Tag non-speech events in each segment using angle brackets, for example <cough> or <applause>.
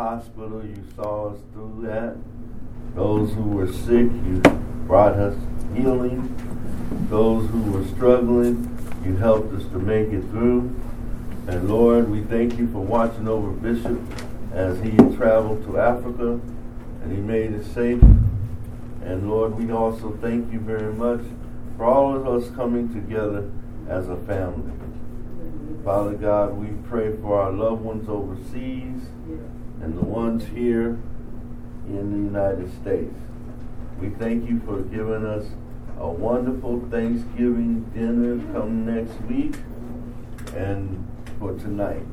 hospital, you saw us through that. Those who were sick, you brought us healing. Those who were struggling, you helped us to make it through. And Lord, we thank you for watching over Bishop as he traveled to Africa and he made it safe. And Lord, we also thank you very much for all of us coming together as a family. Father God, we pray for our loved ones overseas and the ones here in the United States. We thank you for giving us a wonderful Thanksgiving dinner come next week and for tonight.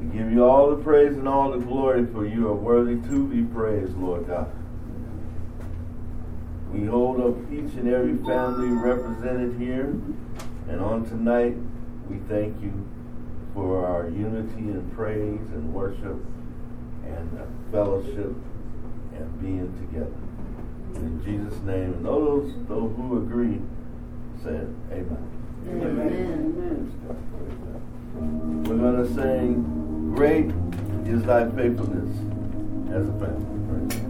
We give you all the praise and all the glory for you are worthy to be praised, Lord God. We hold up each and every family represented here. And on tonight, we thank you for our unity and praise and worship and fellowship and being together. In Jesus' name, and those, those who agree said, Amen. Amen. Amen. We're going to sing, Great is Thy Faithfulness as a family.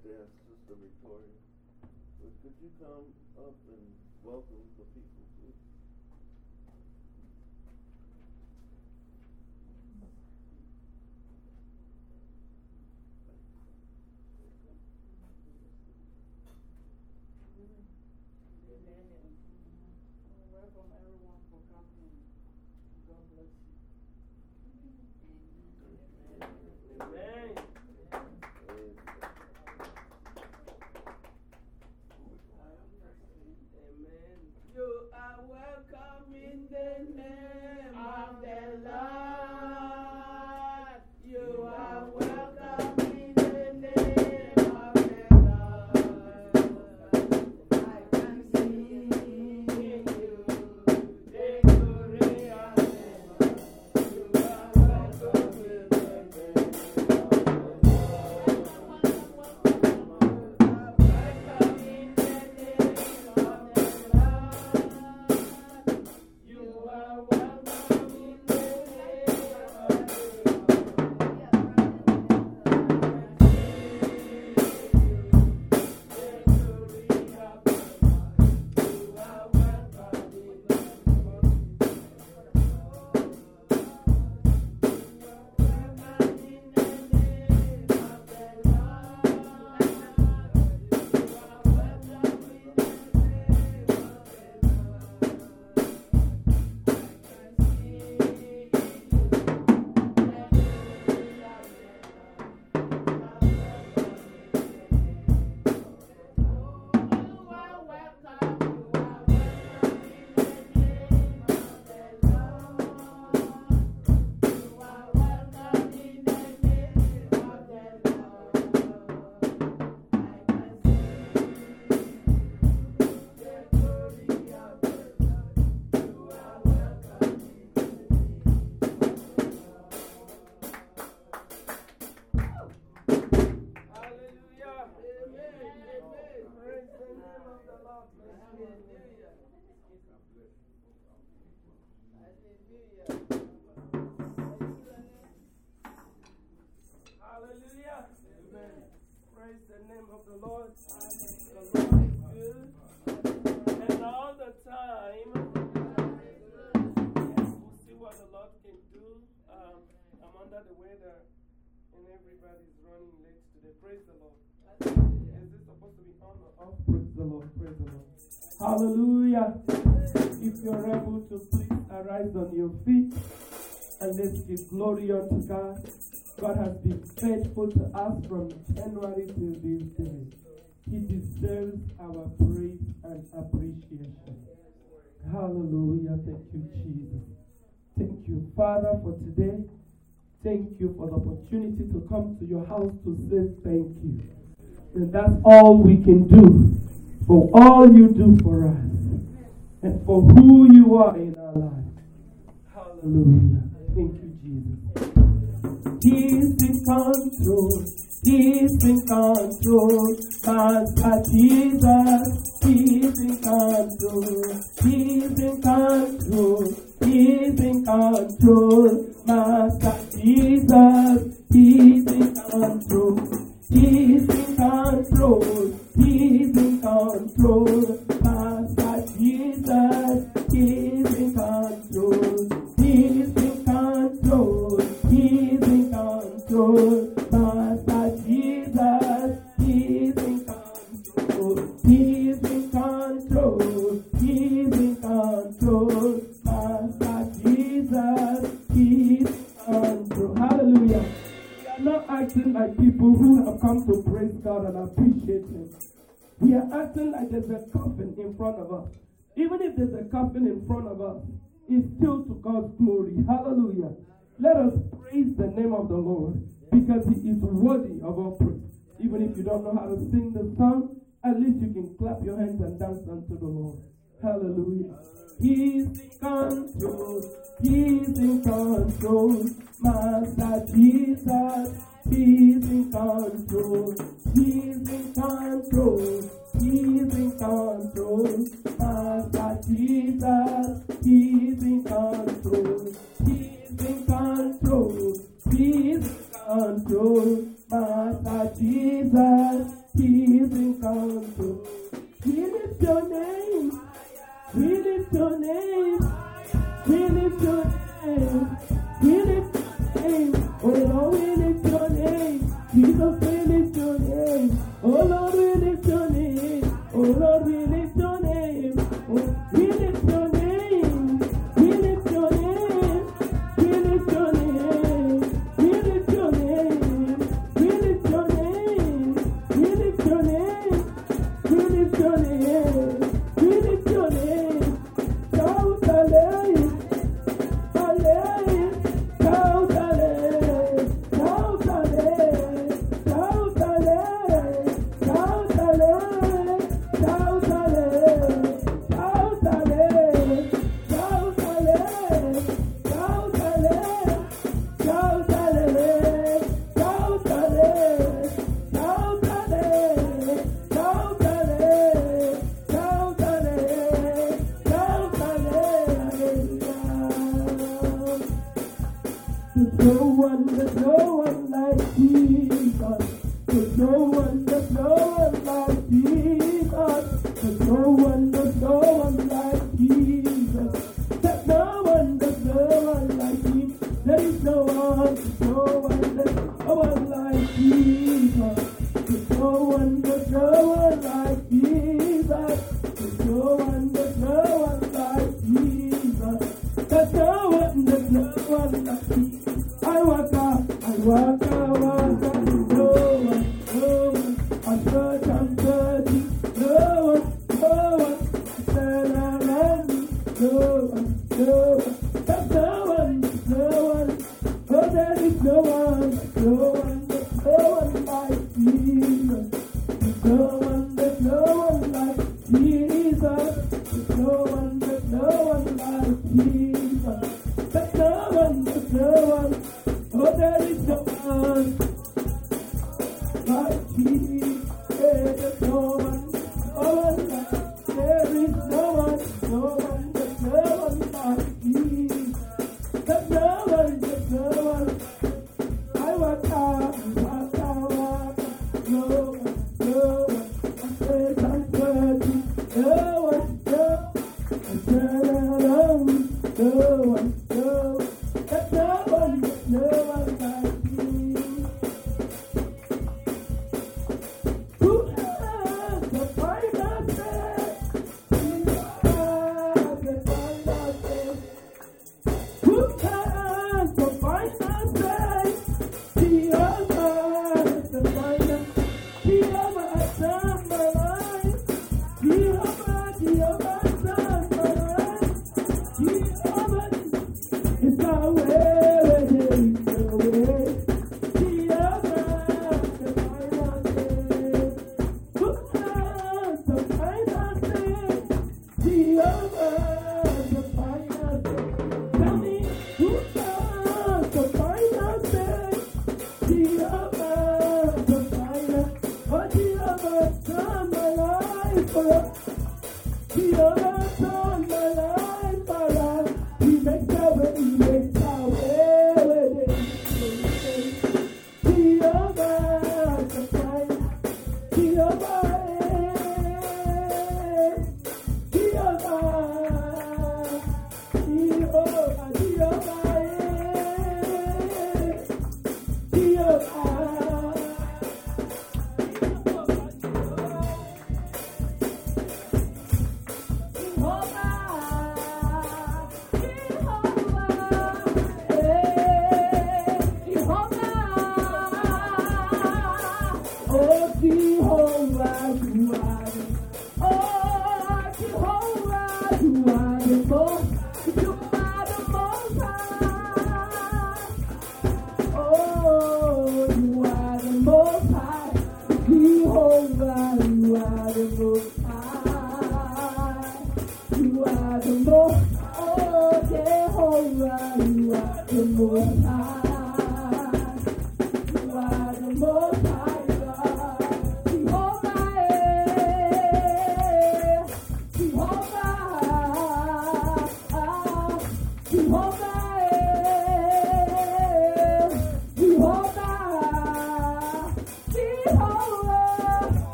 To ask Sister Victoria, could you come up and welcome the people, please? Praise the name of the Lord. Hallelujah. Hallelujah. Amen. Praise the name of the Lord. The Lord is good. And all the time, we'll see what the Lord can do. Um, I'm under the weather, and everybody's running late today. Praise the Lord. Is this supposed to be on or off? Praise the Lord. Praise the Lord. Hallelujah. If you're able to, please arise on your feet and let's give glory unto God. God has been faithful to us from January till this day. He deserves our praise and appreciation. Hallelujah. Thank you, Jesus. Thank you, Father, for today. Thank you for the opportunity to come to your house to say thank you. And that's all we can do for all you do for us and for who you are in our lives. Hallelujah. Thank you, Jesus. He's in control. He's in control. Master Jesus. He's in control. He's in control. He's in control. Master Jesus. He's in control. He's in control. He's in control. Master Jesus. He's coffin in front of us, is still to God's glory. Hallelujah. Let us praise the name of the Lord because He is worthy of our praise. Even if you don't know how to sing the song, at least you can clap your hands and dance unto the Lord. Hallelujah. He's in control. He's in control. Master Jesus. He's in control. He's in control. desencanto, tanta vida, desencanto, desencanto, desencanto, tanta vida, desencanto. Direcionei, direcionei, direcionei, direcionei. Oh, Lord, all in your name. Jesus, in your name. Oh, Lord, in your name. Oh, Lord, in your name. Oh, your name.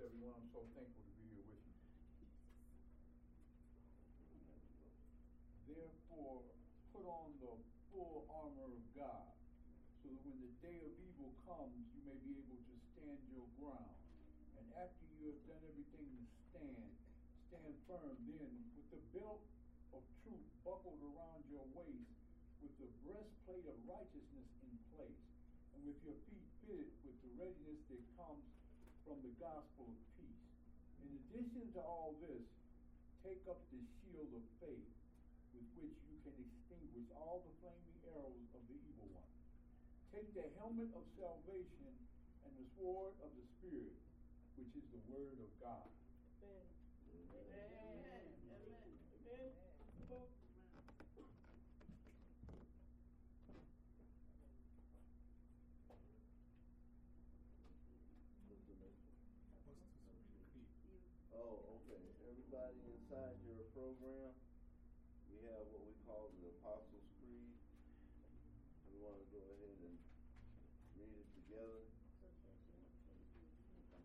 Everyone. I'm so thankful to be here with you. Therefore, put on the full armor of God, so that when the day of evil comes, you may be able to stand your ground. And after you have done everything to stand, stand firm. Then, with the belt of truth buckled around your waist, with the breastplate of righteousness in place, and with your feet fitted with the readiness that comes from the gospel addition to all this, take up the shield of faith with which you can extinguish all the flaming arrows of the evil one. Take the helmet of salvation and the sword of the Spirit, which is the word of God. Amen. Amen. Amen. Amen. everybody inside your program, we have what we call the Apostles' Creed. We want to go ahead and read it together.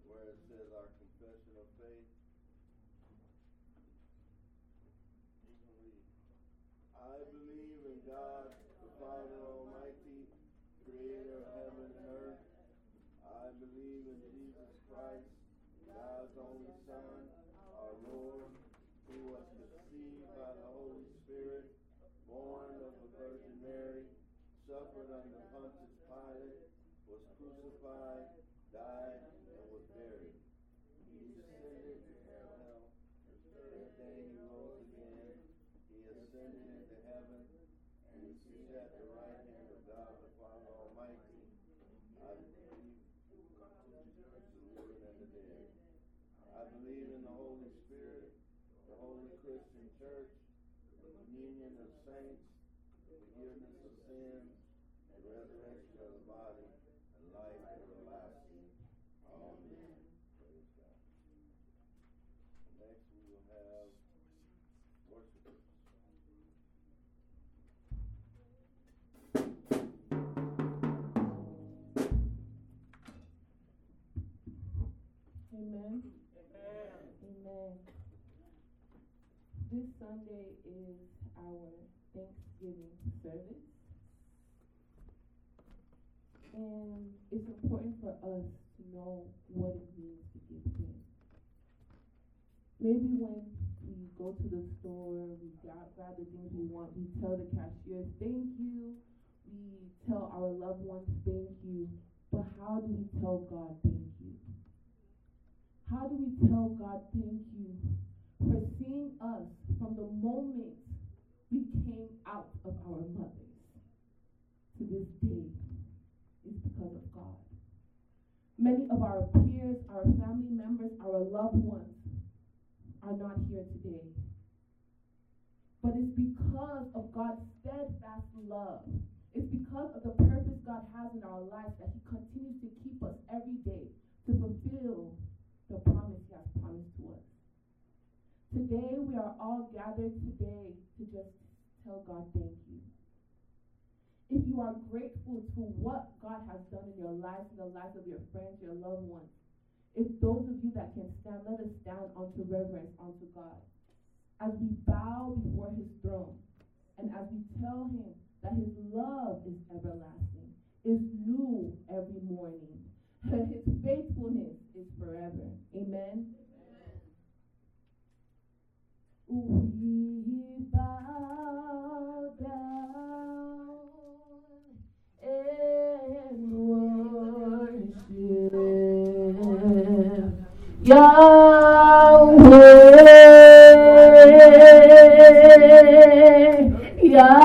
Where it says our confession of faith. You can read. I believe in God, the Father Almighty, creator of heaven and earth. I believe in Jesus Christ, God's only Son our Lord, who was conceived by the Holy Spirit, born of the Virgin Mary, suffered under Pontius Pilate, was crucified, died, and was buried. He descended to hell. The third day he rose again. He ascended into heaven, and he sits at the right hand of God the Father Almighty. saints, the forgiveness of sins, and resurrection of the body, and life everlasting. Amen. Praise God. Next, we will have worship. Amen. Amen. Amen. This Sunday is our Thanksgiving service. And it's important for us to know what it means to give thanks. Maybe when we go to the store, we grab, grab the things we want, we tell the cashier, thank you. We tell our loved ones, thank you. But how do we tell God thank you? How do we tell God thank you for seeing us from the moment we came out of our mothers to this day? is because of God. Many of our peers, our family members, our loved ones are not here today. But it's because of God's steadfast love. It's because of the purpose God has in our lives that He continues to keep us every day to fulfill the promise He has promised to us. Today, we are all gathered today to just tell God thank you if you are grateful to what God has done in your life, in the lives of your friends, your loved ones, if those of you that can stand, let us stand unto reverence unto God. As we bow before his throne, and as we tell him that his love is everlasting, is new 让我让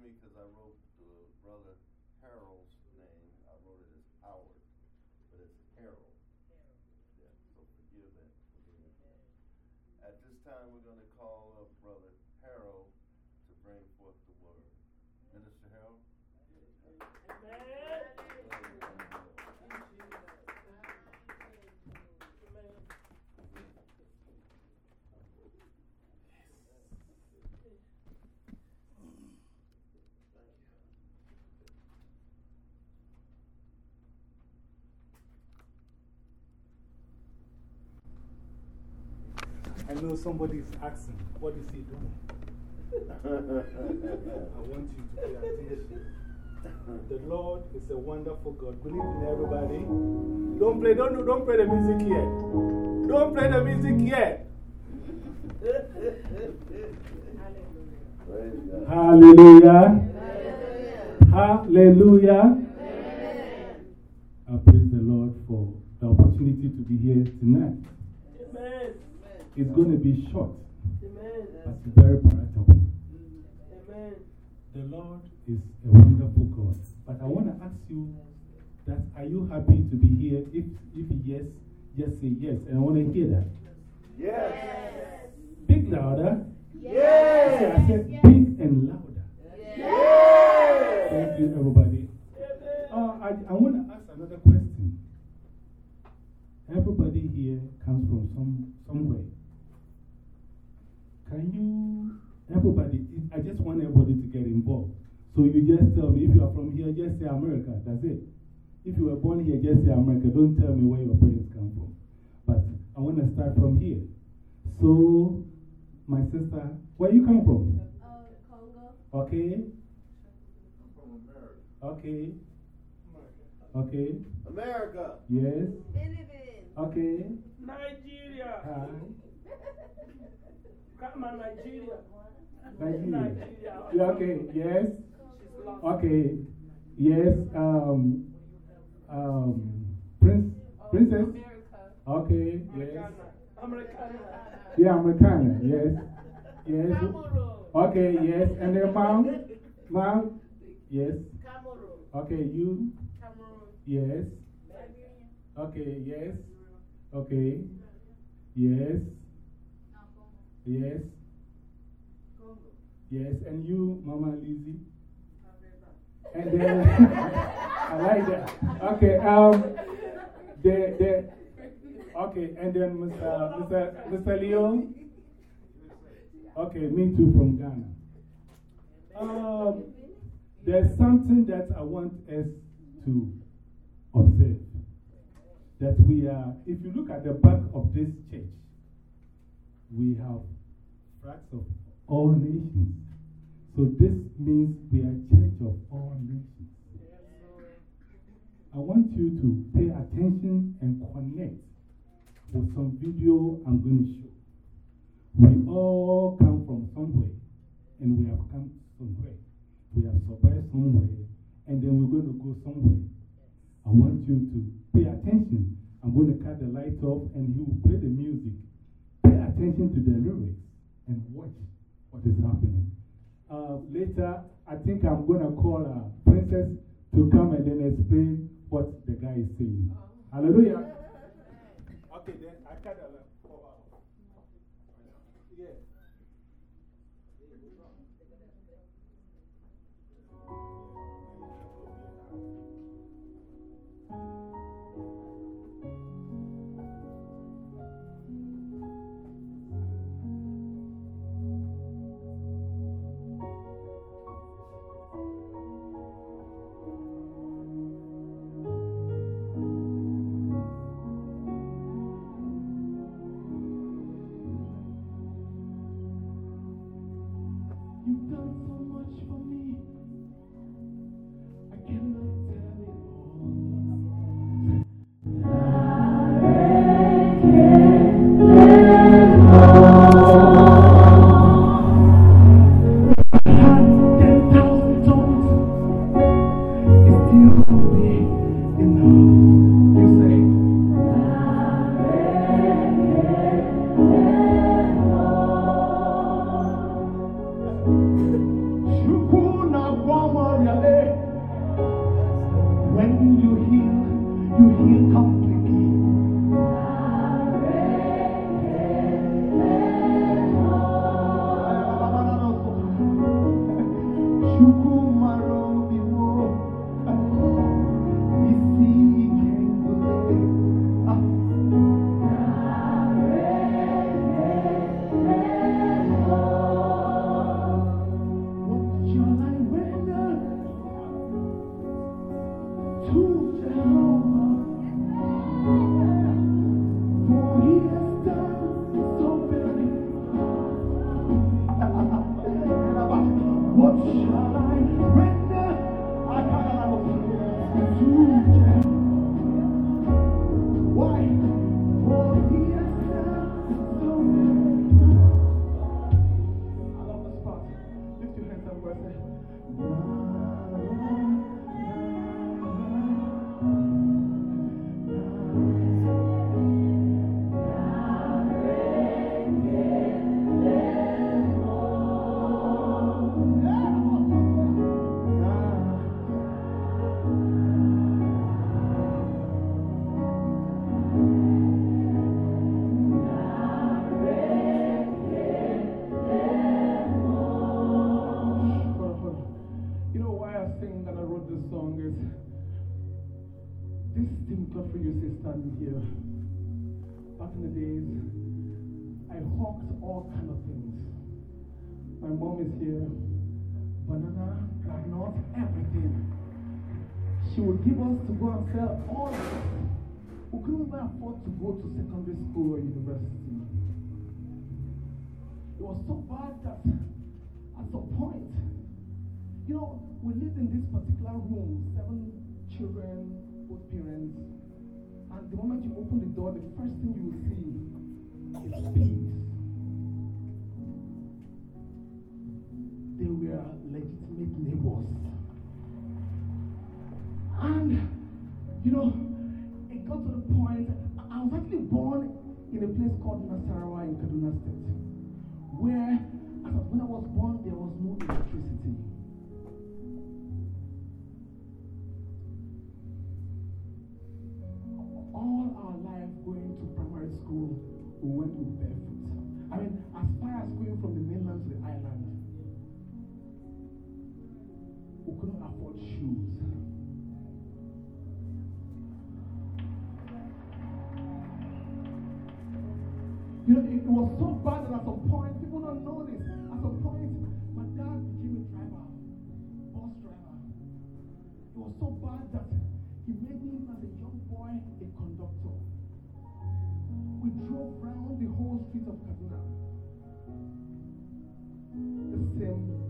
me because I wrote the brother. I know somebody is asking, what is he doing? <laughs> I want you to pay attention. The Lord is a wonderful God. Believe in everybody. Don't play, don't, don't play the music yet. Don't play the music yet. Hallelujah. Hallelujah. Hallelujah. I praise the Lord for the opportunity to be here tonight. It's going to be short, Amen. but very palatable. Amen. The Lord is a wonderful God. But I want to ask you that are you happy to be here? If, if yes, just say yes. And I want to hear that. Yes. yes. Big louder. Yes. yes. I said yes. big and louder. Yes. Thank you, everybody. Uh, I, I want to ask another question. Everybody here comes from some, somewhere. Can you, everybody, I just want everybody to get involved. So you just tell me, if you are from here, just say America, that's it. If you were born here, just say America. Don't tell me where your parents come from. But I want to start from here. So, my sister, where you come from? Uh, Congo. Okay. I'm from America. Okay. Okay. America. Yes. Philippines. Okay. Nigeria. Hi. <laughs> Come on, Nigeria. Nigeria. Yeah, okay. Yes. Okay. Yes. Um. Um. Prince. Princess. Okay. Yes. Americana. Yeah, Americana. Yes. Yes. Okay. Yes. And then mom. Mom. Yes. Okay. You. Yes. Okay. Yes. Okay. Yes. Yes. Congo. Yes. And you, Mama Lizzie? And then, <laughs> I like that. Okay. Um, the, the, okay. And then Mr. Mr. Mr. Leo? Okay. Me too from Ghana. Um, there's something that I want us to observe. That we are, if you look at the back of this church, we have flags of all nations. So this means we are church of all nations. I want you to pay attention and connect with some video I'm going to show. We all come from somewhere, and we have come somewhere. We have survived somewhere, and then we're going to go somewhere. I want you to pay attention. I'm going to cut the light off, and he will play the music. Pay attention to the lyrics and watch what is happening. Uh, later, I think I'm going to call a princess to come and then explain what the guy is saying. Hallelujah. <laughs> Okay, then I cut the and all. We couldn't even afford to go to secondary school or university. It was so bad that at some point, You know, we lived in this particular room, seven children, both parents. And the moment you open the door, the first thing you will see is peace. They were legitimate neighbors. And, you know, it got to the point, I was actually born in a place called Nasarawa in Kaduna State, where, when I was born, there was no electricity. all our life going to primary school, we went with barefoot. I mean, as far as going from the mainland to the island, we couldn't afford shoes. You know, it, was so bad that at some point, people don't know this. At some point, my dad became a driver, bus driver. It was so bad that he made me, as a young boy, a conductor. We drove around the whole street of Kaduna. The same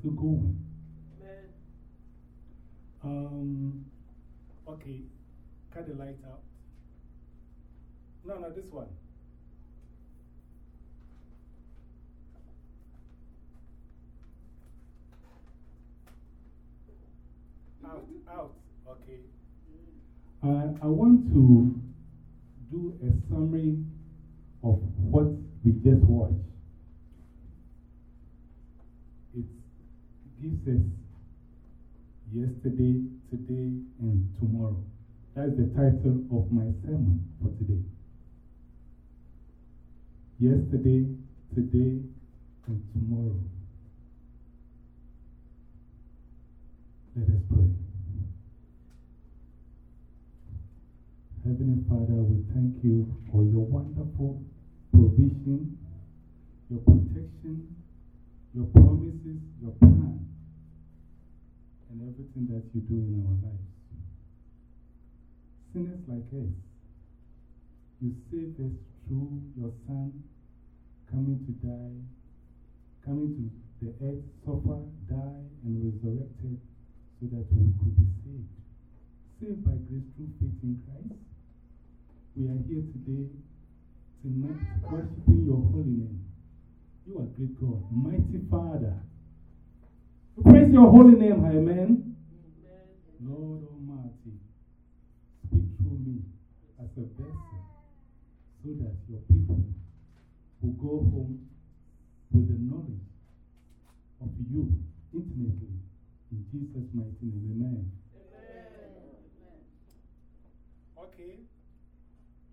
still going. Um, okay. Cut the light out. No, no, this one. Out, out. Okay. I, I want to do a summary of what we just watched. It gives us yesterday, today, and tomorrow. That's the title of my sermon for today. Yesterday, today, and tomorrow. Let us pray. Heavenly Father, we thank you for your wonderful provision, your protection, your promises, your plan, and everything that you do in our lives. Sinners like us, you saved us through your Son coming to die, coming to the earth, suffer, die, and resurrected so that we could be saved. Saved by grace through faith in Christ we are here today tonight worshiping your holy name. You are great God, mighty Father. We praise your holy name, amen. Lord Almighty, speak through me as a vessel so that your people will go home with the knowledge of you intimately. In Jesus' mighty name, amen. Amen. Okay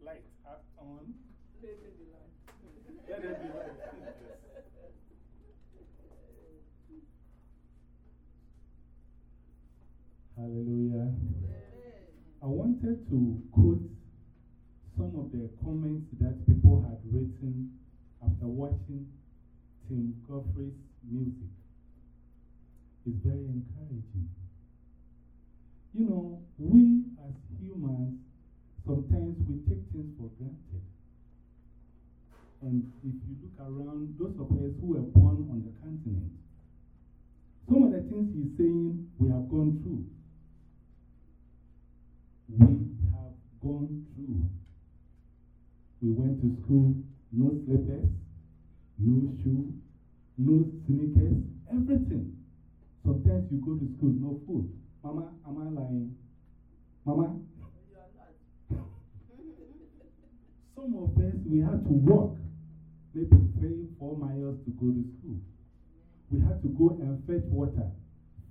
light up on. Let it be light. Let it be light. <laughs> Hallelujah. I wanted to quote some of the comments that people had written after watching Tim Godfrey's music. It's very encouraging. You know, we as humans sometimes we take things for granted. And if you look around, those of us who were born on the continent, some of the things he's saying we have gone through. We have gone through. We went to school, no slippers, no shoe, no sneakers, everything. Sometimes you go to school, no food. Mama, am I lying? Mama, <laughs> Some of us, we had to walk maybe three, four miles to go to school. We had to go and fetch water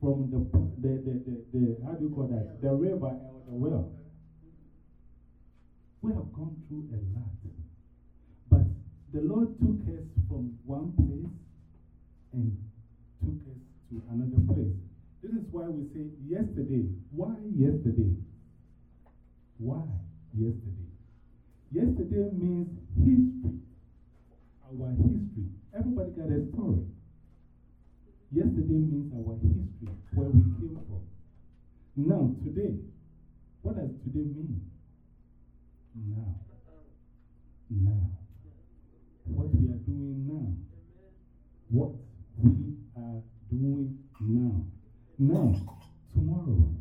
from the, the, the, the, the how do you call that? The river or the well. We have gone through a lot. But the Lord took us from one place and took us to another place. This is why we say yesterday. Why yesterday? Why yesterday? Yesterday means history. Our history. Everybody got a story. Yesterday means our history, where we came from. Now, today, what does today mean? Now. Now. What we are doing now. What we are doing now. Now, tomorrow.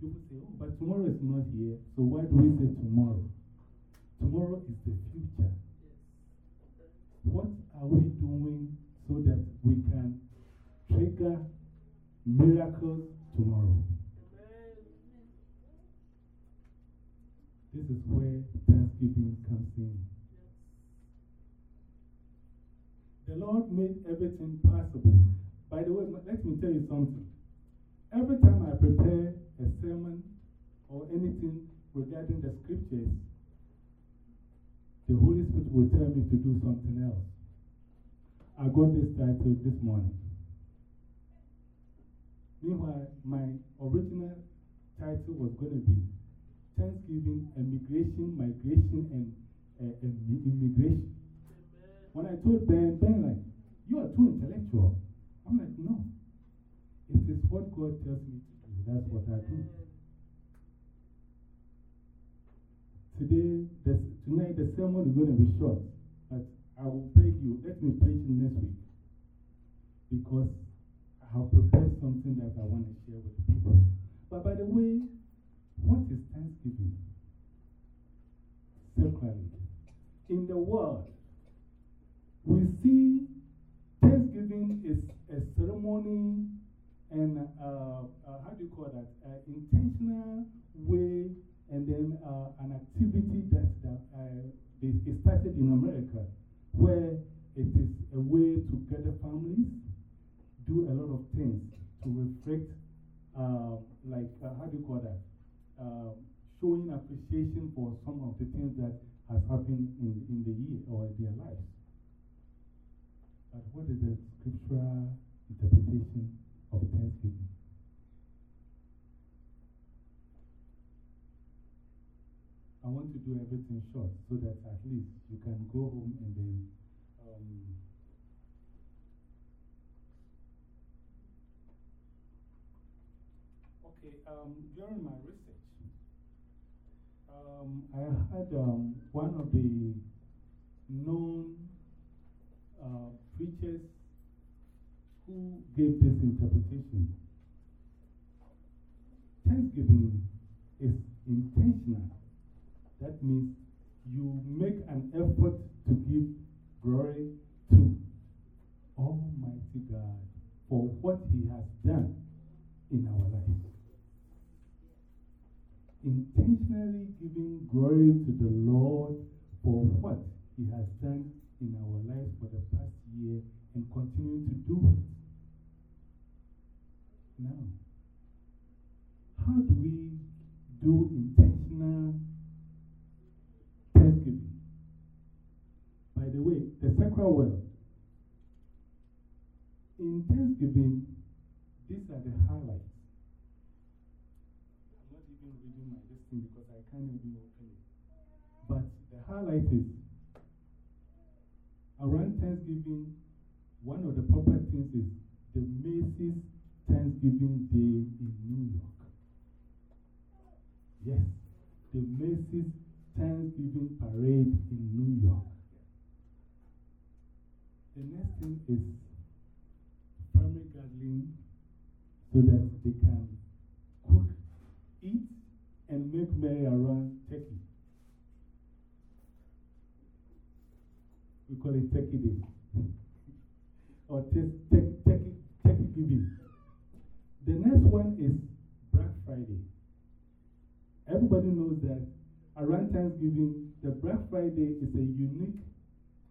People say, oh, but tomorrow is not here, so why do we say tomorrow? Tomorrow is the future. What are we doing so that we can trigger miracles tomorrow? This is where Thanksgiving comes in. The Lord made everything possible. By the way, let me tell you something. Every time I prepare a sermon or anything regarding the scriptures, the Holy Spirit will tell me to do something else. I got this title this morning. Meanwhile, my original title was going to be Thanksgiving, Immigration, Migration, and uh, Immigration. When I told Ben, Ben, like, you are too intellectual. I'm like, no. It is what God tells me to do. That's what I do. Today, the, tonight the sermon is going to be short, but I will beg you, let me preach next week because I have prepared something that I want to share with people. But by the way, what is Thanksgiving? Separately, in the world, we see Thanksgiving is a ceremony and uh, uh, how do you call that? Uh, intentional way and then uh, an activity that, that uh, is started in America where it is a way to gather families, do a lot of things to reflect, uh, like, uh, how do you call that? Uh, showing appreciation for some of the things that has happened in, in the year or in their life. But what is the scriptural interpretation of Thanksgiving? I want to do everything short so that at least you can go home and then um, Um, during my research, um, I had um, one of the known uh, preachers who gave this interpretation. Thanksgiving is intentional. That means you make an effort to give glory to Almighty God for what He has done in our lives. Intentionally giving glory to the Lord for what He has done in our lives for the past year and continuing to do it. Now, how do we do intentional thanksgiving? By the way, the sacral world, in thanksgiving, these are the highlights. I'm not even reading my even open. But the highlight is around Thanksgiving, one of the proper things is the Macy's Thanksgiving Day in New York. Yes, the Macy's Thanksgiving Parade in New York. The next thing is family gathering so that they can and make merry around turkey. We call it Turkey Day. <laughs> or turkey, turkey giving. The next one is Black Friday. Everybody knows that around Thanksgiving, the Black Friday is a unique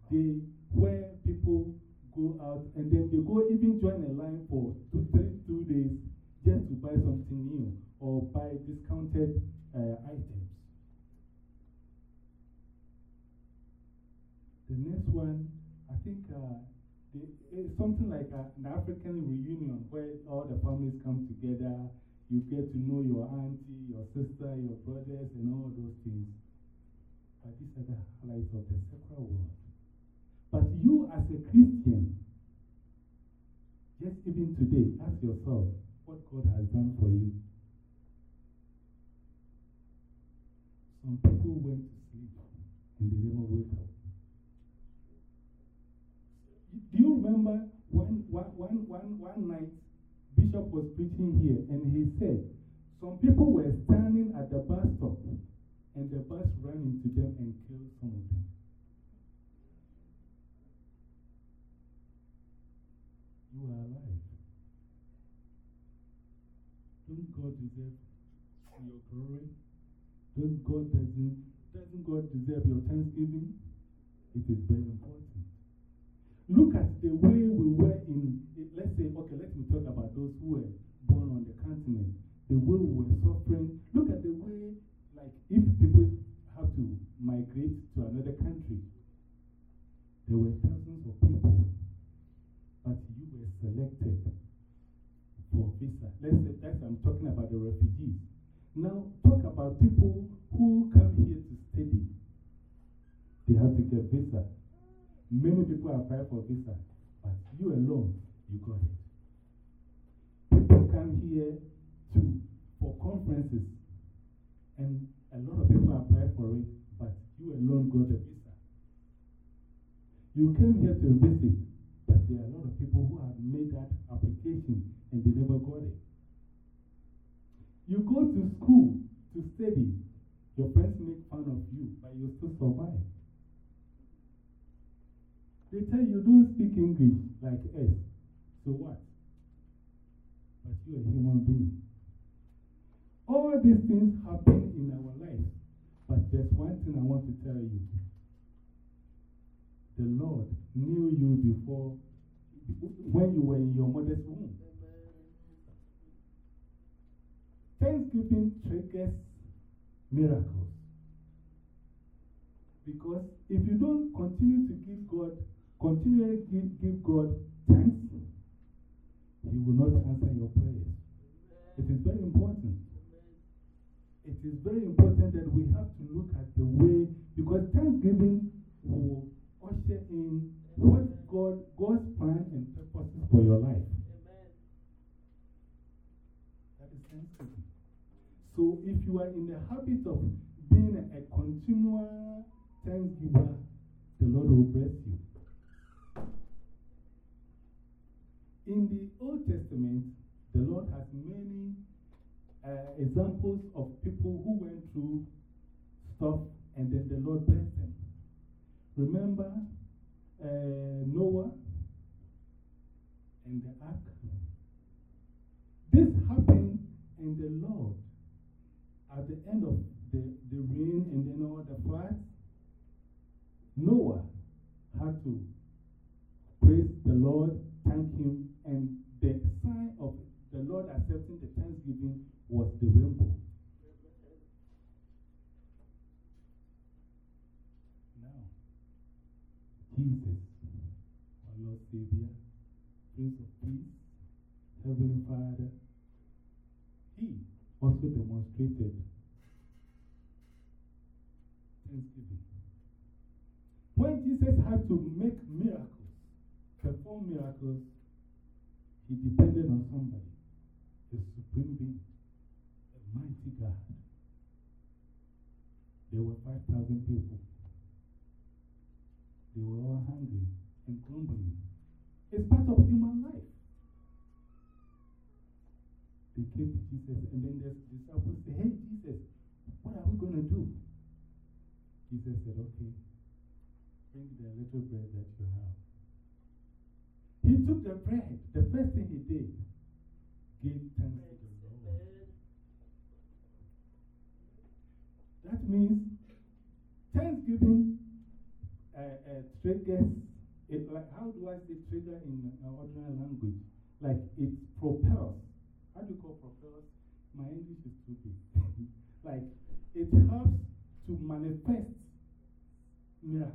day where people go out and then they go even join a line for two, three, two days just to buy something new or buy discounted uh, items. The next one, I think uh, the, it's something like a, an African reunion where all the families come together. You get to know your auntie, your sister, your brothers, and all those things. But these are the highlights of the sacred world. But you, as a Christian, just even today, ask yourself what God has done for you. Some people went to sleep and they never wake up. Do you remember one, one, one, one, one night Bishop was preaching here and he said some people were standing at the bus stop and the bus ran into them and killed some of them. You are alive. Don't God deserve your glory? Don't God doesn't, doesn't God deserve your thanksgiving? It is very important. Look at the way we were in, let's say, okay, let me talk about those who were born on the continent. The way we were suffering. Look at the way, like, if people have to migrate to another country, there were thousands of people, but you were selected for visa. Let's say that's I'm talking about the refugees. Now, talk about people who come here to study. They have to get visa. Many people apply for visa, but you alone, you got it. People come here to, for conferences, and a lot of people apply for it, but you alone got the visa. You came here to visit, but there are a lot of people who have made that application and they never got it. You go to school to study, your friends make fun of you, but you still survive. They tell you don't speak English like us. So what? But you're a human being. All these things happen in our life. But there's one thing I want to tell you. The Lord knew you before, when you were in your mother's womb. Thanksgiving triggers miracles. Because if you don't continue to give God, continually give, give God thanks, He will not answer your prayers. It is very important. It is very important that we have to look at the way, because Thanksgiving will usher in what God, God's plan and purposes for your life. That is Thanksgiving. So if you are in the habit of being a, a continual thanksgiver, the Lord will bless you. In the Old Testament, the Lord has many uh, examples of people who went through stuff and then the Lord blessed them. Remember uh, Noah and the ark? This happened, and the Lord, at the end of the, the rain and then all the floods, Noah had to praise the Lord, thank Him, and the sign of the Lord accepting the thanksgiving was the rainbow. Now, Jesus, our Lord Savior, Prince of Peace, Heavenly Father, He also demonstrated thanksgiving. When Jesus had to make miracles, perform miracles, He depended on somebody, the Supreme Being the mighty God. There were 5,000 people. They were all hungry and grumbling. It's part of human life. They came to Jesus, and then the disciples said, Hey, Jesus, what are we going to do? Jesus said, Okay, bring the little bread that you have. He took the bread. The first thing he did, gave thanks to the Lord. That means Thanksgiving uh, uh, triggers, it, like, how do I say trigger in uh, ordinary language? Like it propels. How do you call propels? My English is too big. <laughs> like it helps to manifest miracle.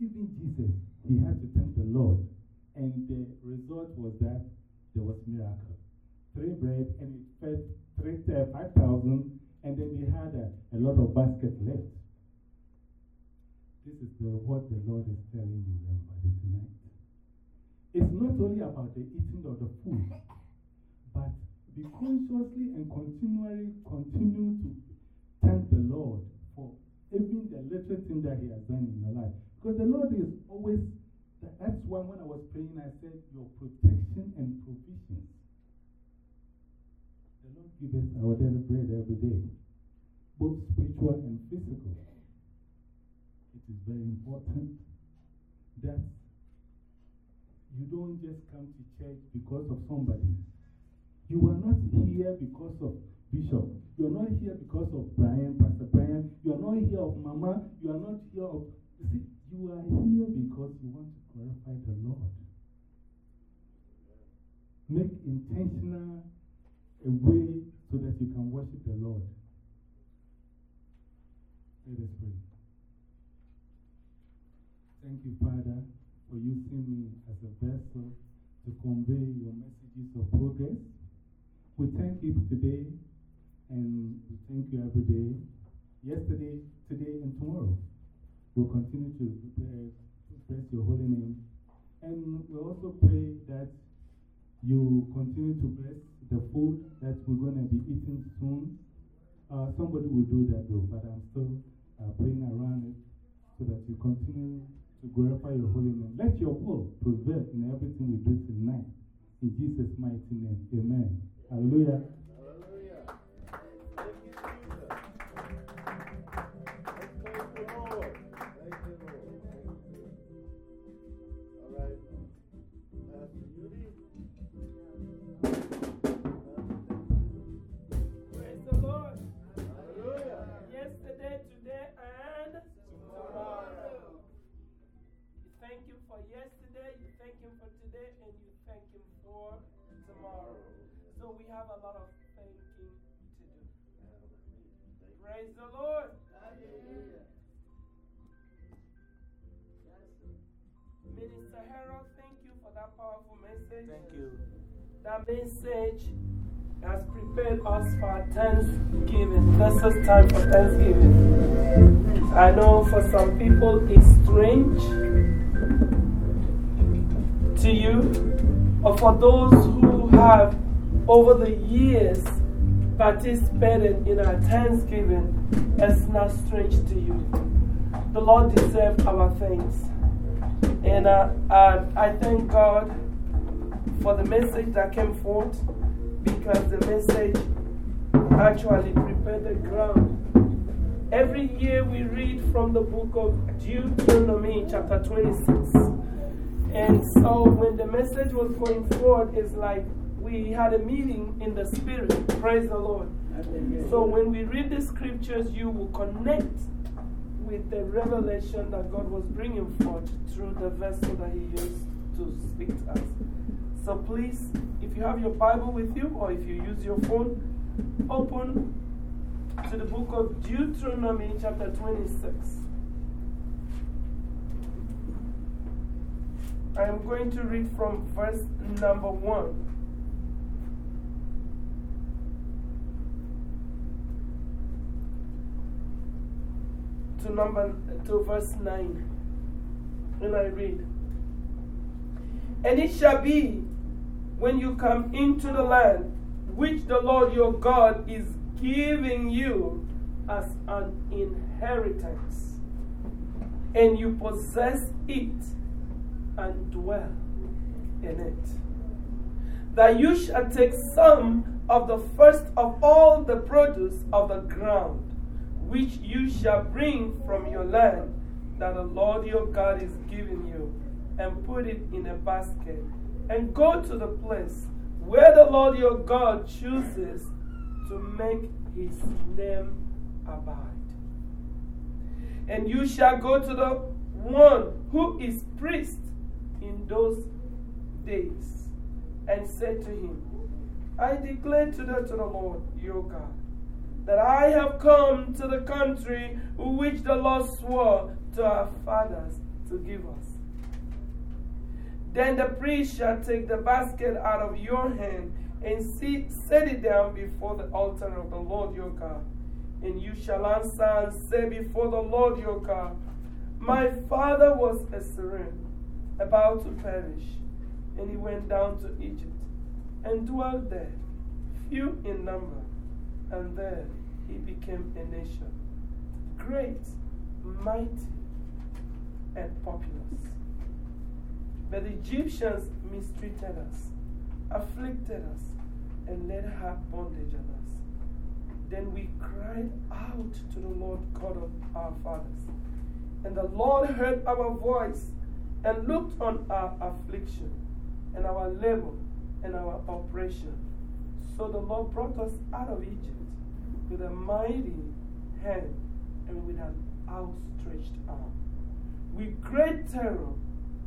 Even Jesus, he had to thank the Lord. And the result was that there was miracle. Three bread and it fed three, uh, 5,000 and then they had a, a lot of baskets left. This is the, what the Lord is telling you, everybody, tonight. It's not only about the eating of the food, but be consciously and continually continue to thank the Lord for even the little thing that He has done in your life. Because the Lord is always, the that's why when I was praying, I said, Your protection and provision. The Lord gives us our daily bread every day, both spiritual and physical. It is very important that you don't just come to church because of somebody. You are not here because of Bishop. You are not here because of Brian, Pastor Brian. You are not here of Mama. You are not here of. You see, you are here because you want to glorify the Lord. Make intentional a way so that you can worship the Lord. Let us pray. Thank you, Father, for using me as a vessel to convey your messages of progress. We thank you today and we thank you every day, yesterday, today, and tomorrow. We'll continue to bless your holy name. And we also pray that you continue to bless the food that we're going to be eating soon. Uh, somebody will do that though, but I'm still uh, praying around it so that you continue to glorify your holy name. Let your will prevail in everything we do tonight. In Jesus' mighty name. Amen. Hallelujah. Message has prepared us for Thanksgiving. This is time for Thanksgiving. I know for some people it's strange to you, or for those who have over the years participated in our Thanksgiving, it's not strange to you. The Lord deserves our thanks. And uh, uh, I thank God for the message that came forth because the message actually prepared the ground. Every year we read from the book of Deuteronomy, chapter 26. And so when the message was going forward, it's like we had a meeting in the spirit. Praise the Lord. So when we read the scriptures, you will connect with the revelation that God was bringing forth through the vessel that He used to speak to us. So please, if you have your Bible with you or if you use your phone, open to the book of Deuteronomy, chapter 26. I am going to read from verse number 1. To number to verse 9. And I read. And it shall be when you come into the land which the Lord your God is giving you as an inheritance, and you possess it and dwell in it, that you shall take some of the first of all the produce of the ground, which you shall bring from your land, that the Lord your God is giving you, and put it in a basket, and go to the place where the Lord your God chooses to make his name abide. And you shall go to the one who is priest in those days and say to him, I declare to the Lord your God that I have come to the country which the Lord swore to our fathers to give us. Then the priest shall take the basket out of your hand and sit, set it down before the altar of the Lord your God. And you shall answer and say before the Lord your God, My father was a Syrian, about to perish, and he went down to Egypt and dwelt there, few in number, and there he became a nation, great, mighty, and populous. But the Egyptians mistreated us, afflicted us, and laid hard bondage on us. Then we cried out to the Lord God of our fathers. And the Lord heard our voice and looked on our affliction and our labor and our oppression. So the Lord brought us out of Egypt with a mighty hand and with an outstretched arm, with great terror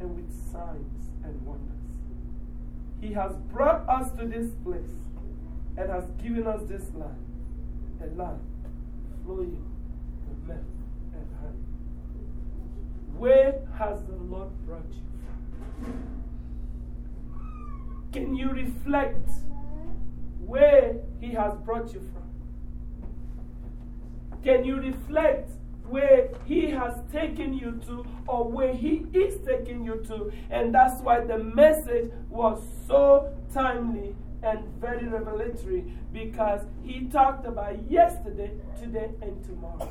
and with signs and wonders. He has brought us to this place and has given us this land, a land flowing with milk and honey. Where has the Lord brought you from? Can you reflect where He has brought you from? Can you reflect where He has taken you to or where He is taking you to? And that's why the message was so timely and very revelatory because He talked about yesterday, today, and tomorrow.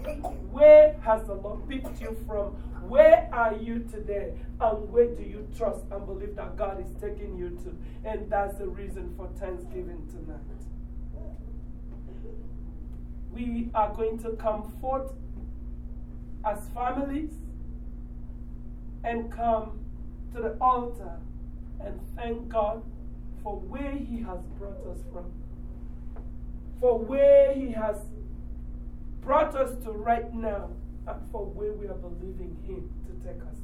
Where has the Lord picked you from? Where are you today? And where do you trust and believe that God is taking you to? And that's the reason for Thanksgiving tonight. We are going to come forth as families and come to the altar and thank God for where He has brought us from, for where He has brought us to right now, and for where we are believing Him to take us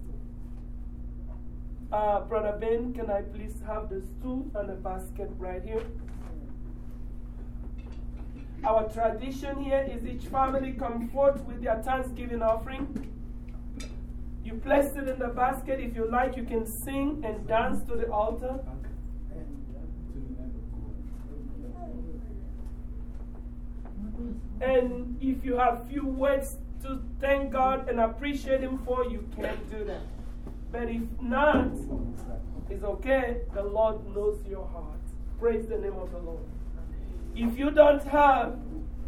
to. Uh, Brother Ben, can I please have the stool and the basket right here? Our tradition here is each family come forth with their Thanksgiving offering. You place it in the basket. If you like, you can sing and dance to the altar. And if you have few words to thank God and appreciate Him for, you can do that. But if not, it's okay. The Lord knows your heart. Praise the name of the Lord. If you don't have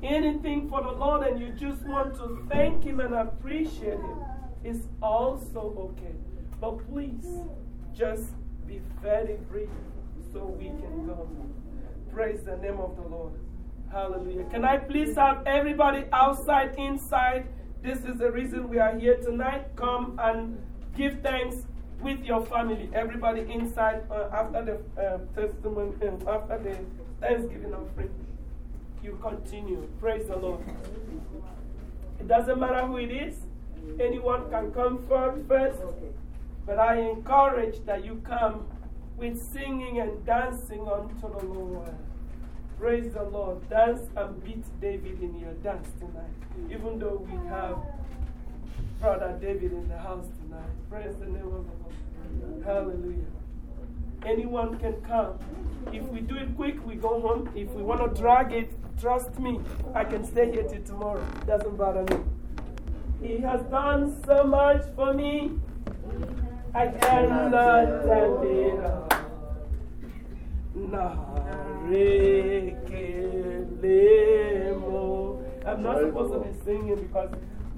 anything for the Lord and you just want to thank Him and appreciate Him, it's also okay. But please, just be very brief so we can go. Praise the name of the Lord. Hallelujah. Can I please have everybody outside, inside? This is the reason we are here tonight. Come and give thanks with your family. Everybody inside uh, after the uh, testimony, uh, after the Thanksgiving offering. You continue. Praise the Lord. It doesn't matter who it is, anyone can come first. But I encourage that you come with singing and dancing unto the Lord. Praise the Lord. Dance and beat David in your dance tonight. Even though we have Brother David in the house tonight. Praise the name of the Lord. Hallelujah. Anyone can come. If we do it quick, we go home. If we want to drag it, trust me, I can stay here till tomorrow. Doesn't bother me. He has done so much for me. I cannot stand it up. I'm not supposed to be singing because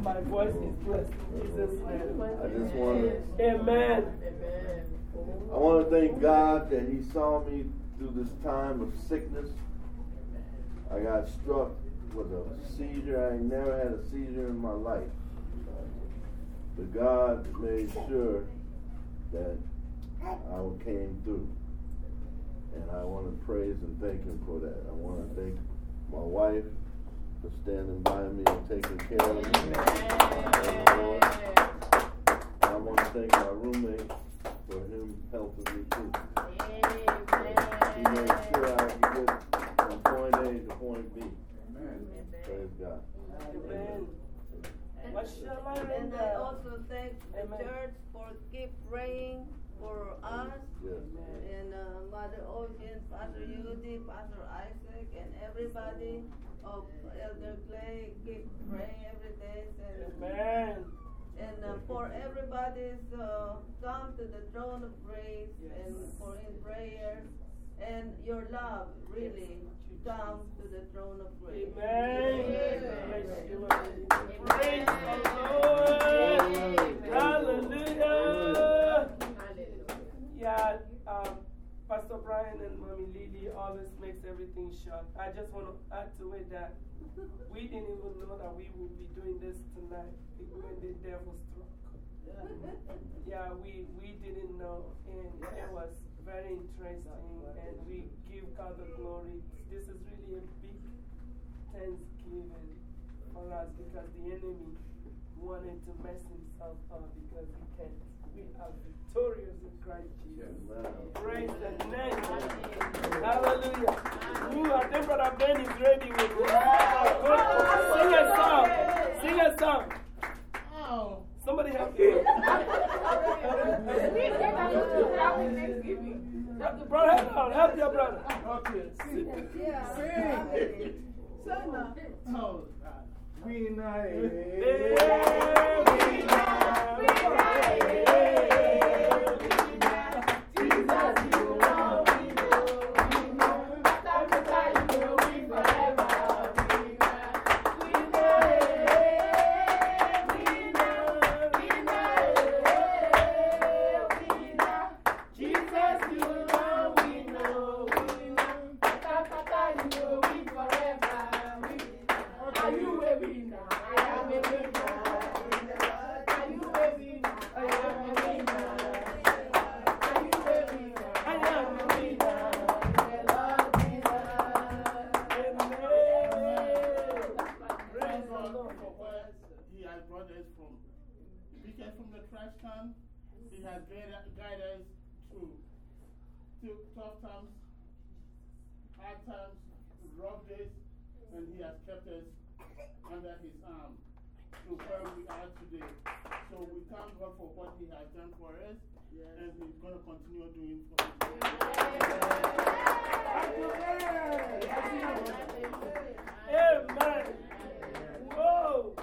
my voice is blessed. Jesus' name. I just want to. Amen. I want to thank God that He saw me through this time of sickness. I got struck with a seizure. I never had a seizure in my life. But God made sure that I came through. And I want to praise and thank Him for that. I want to thank my wife for standing by me and taking care of me. I want to thank my roommate for him helping me too. He made sure I could get from point A to point B. Amen. Praise God. Amen. What shall I And I also thank the Amen. church for keep praying for us. Yes. And uh, Mother Ocean, Pastor Yudi, Pastor Isaac, and everybody of Elder Clay keep praying every day. And, Amen. And uh, for everybody's uh, come to the throne of grace and for in prayer. And your love really come to the throne of grace. Amen. Praise you, Lord. Praise the Lord. Hallelujah. Yeah, um, Pastor Brian and Mommy Lily always makes everything short. I just want to add to it that we didn't even know that we would be doing this tonight when the devil struck. Yeah, we, we didn't know, and it was very interesting, and we give God the glory. This is really a big thanksgiving for us because the enemy wanted to mess himself up because he can't. We are victorious in Christ Jesus. Praise the name. Hallelujah. Ooh, I think Brother Ben is ready with me. Sing a song. Sing a song. Oh. Somebody help me. Brother, help, out. help your brother. Okay, sing. Sing. Oh, we Praise where today. So we thank God for what He has done for us, and He's going to continue doing for us. Amen. Whoa.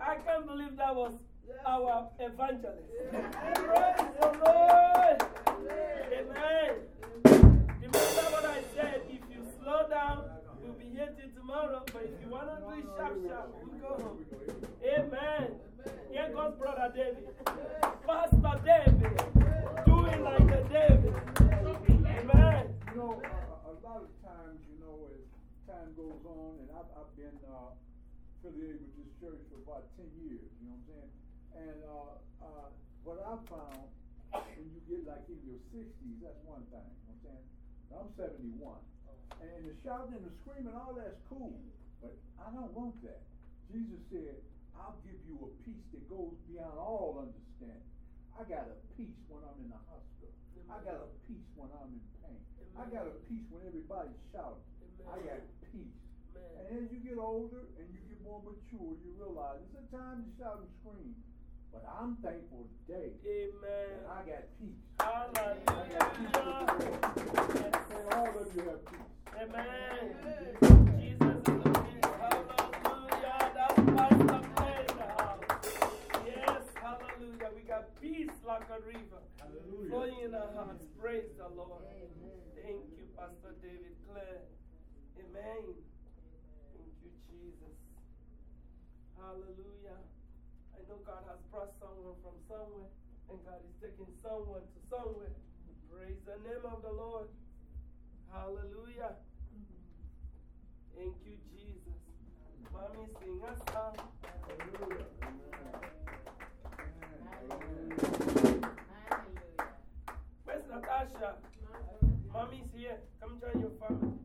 I can't believe that was our evangelist. Praise the Lord. Amen. Remember what I said if you slow down, we'll be here till tomorrow. But if you want to do it sharp, sharp, we'll go home. Brother David. Pastor David. Do it like a David. Amen. You know, uh, a lot of times, you know, as time goes on, and I've, I've been uh, affiliated with this church for about 10 years, you know what I'm saying? And uh, uh, what I found, when you get like in your 60s, that's one thing, you know what I'm saying? I'm 71. And the shouting and the screaming, all that's cool, but I don't want that. Jesus said, I'll give you a peace that goes beyond all understanding. I got a peace when I'm in the hospital. I got a peace when I'm in pain. I got a peace when everybody's shouting. I got peace. And as you get older and you get more mature, you realize it's a time to shout and scream. But I'm thankful today Amen. that I got peace. Hallelujah. And all of you have peace. Amen. Jesus is the peace. Hallelujah. Clay got peace like a river flowing in our hearts. Praise the Lord. Thank you, Pastor David Clare. Amen. Thank you, Jesus. Hallelujah. I know God has brought someone from somewhere, and God is taking someone to somewhere. Praise the name of the Lord. Hallelujah. Thank you, Jesus. Mommy, sing a song. Hallelujah. Amen. Where's Natasha? Mommy's here. Come join your family.